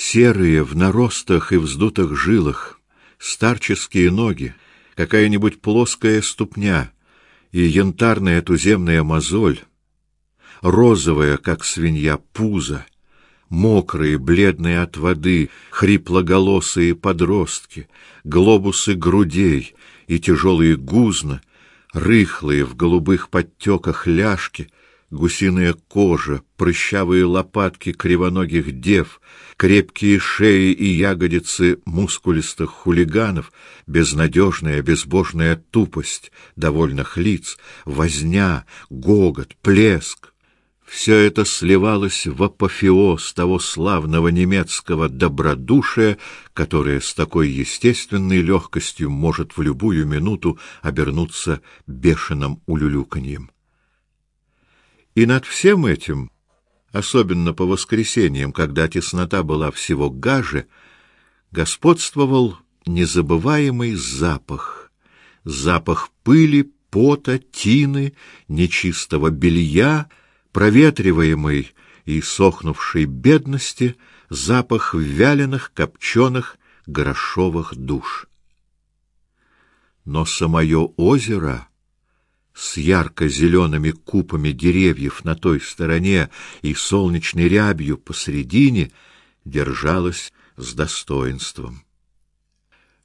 Серые в наростах и вздутых жилах, старческие ноги, какая-нибудь плоская ступня и янтарная туземная мозоль, розовая, как свинья, пузо, мокрые, бледные от воды, хриплоголосые подростки, глобусы грудей и тяжелые гузна, рыхлые в голубых подтеках ляжки, гусиная кожа, прыщавые лопатки кривоногих дев, крепкие шеи и ягодицы мускулистых хулиганов, безнадежная, безбожная тупость довольных лиц, возня, гогот, плеск. Все это сливалось в апофеоз того славного немецкого добродушия, которое с такой естественной легкостью может в любую минуту обернуться бешеным улюлюканьем. И над всем этим, особенно по воскресеньям, когда теснота была всего гаже, господствовал незабываемый запах, запах пыли, пота, тины, нечистого белья, проветриваемой и сохнувшей бедности, запах вяленых, копченых, грошовых душ. Но самое озеро с ярко-зелеными купами деревьев на той стороне и солнечной рябью посредине держалось с достоинством.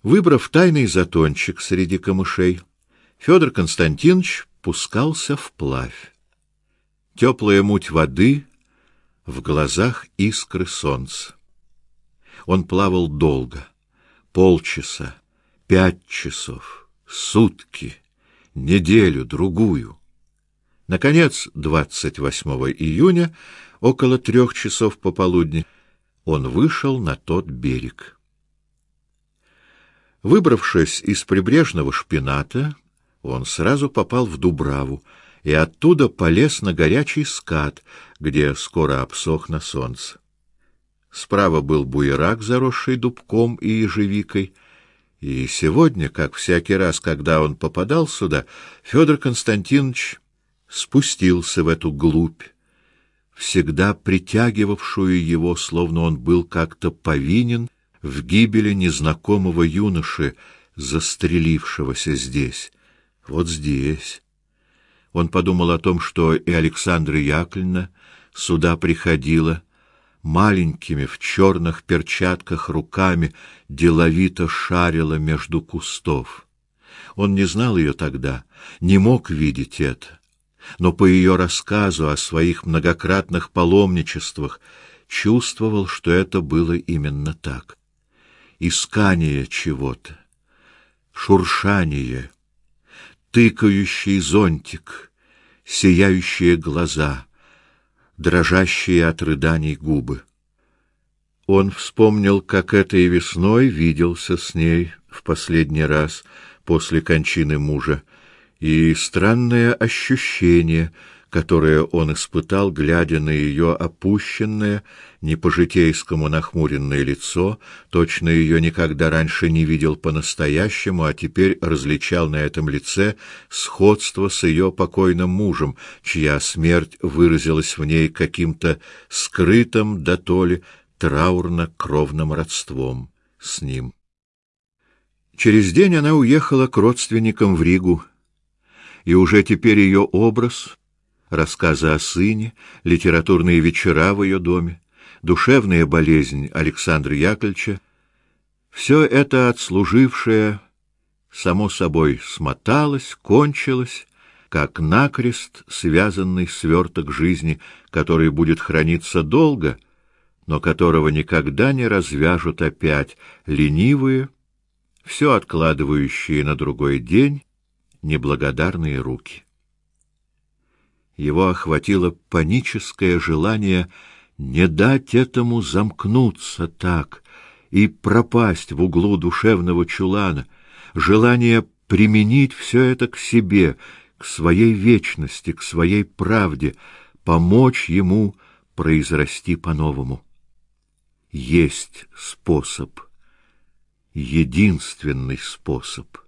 Выбрав тайный затончик среди камышей, Федор Константинович пускался вплавь. Теплая муть воды, в глазах искры солнца. Он плавал долго, полчаса, пять часов, сутки, неделю, другую. Наконец, 28 июня, около трех часов пополудни, он вышел на тот берег. Выбравшись из прибрежного шпината, он сразу попал в Дубраву, и оттуда полез на горячий скат, где скоро обсох на солнце. Справа был буерак, заросший дубком и ежевикой, и сегодня, как всякий раз, когда он попадал сюда, Федор Константинович спустился в эту глубь, всегда притягивавшую его, словно он был как-то повинен в гибели незнакомого юноши, застрелившегося здесь, вот здесь. Он подумал о том, что и Александра Яковлевна сюда приходила, маленькими в черных перчатках руками деловито шарила между кустов. Он не знал ее тогда, не мог видеть это, но по ее рассказу о своих многократных паломничествах чувствовал, что это было именно так. Искание чего-то, шуршание — тыкающий зонтик, сияющие глаза, дрожащие от рыданий губы. Он вспомнил, как этой весной виделся с ней в последний раз после кончины мужа, и странное ощущение — которое он испытал, глядя на ее опущенное, не по-житейскому нахмуренное лицо, точно ее никогда раньше не видел по-настоящему, а теперь различал на этом лице сходство с ее покойным мужем, чья смерть выразилась в ней каким-то скрытым да то ли траурно-кровным родством с ним. Через день она уехала к родственникам в Ригу, и уже теперь ее образ рассказы о сыне, литературные вечера в ее доме, душевная болезнь Александра Яковлевича, все это отслужившее, само собой, смоталось, кончилось, как накрест связанный сверток жизни, который будет храниться долго, но которого никогда не развяжут опять ленивые, все откладывающие на другой день неблагодарные руки. Его охватило паническое желание не дать этому замкнуться так и пропасть в углу душевного чулана, желание применить все это к себе, к своей вечности, к своей правде, помочь ему произрасти по-новому. Есть способ, единственный способ —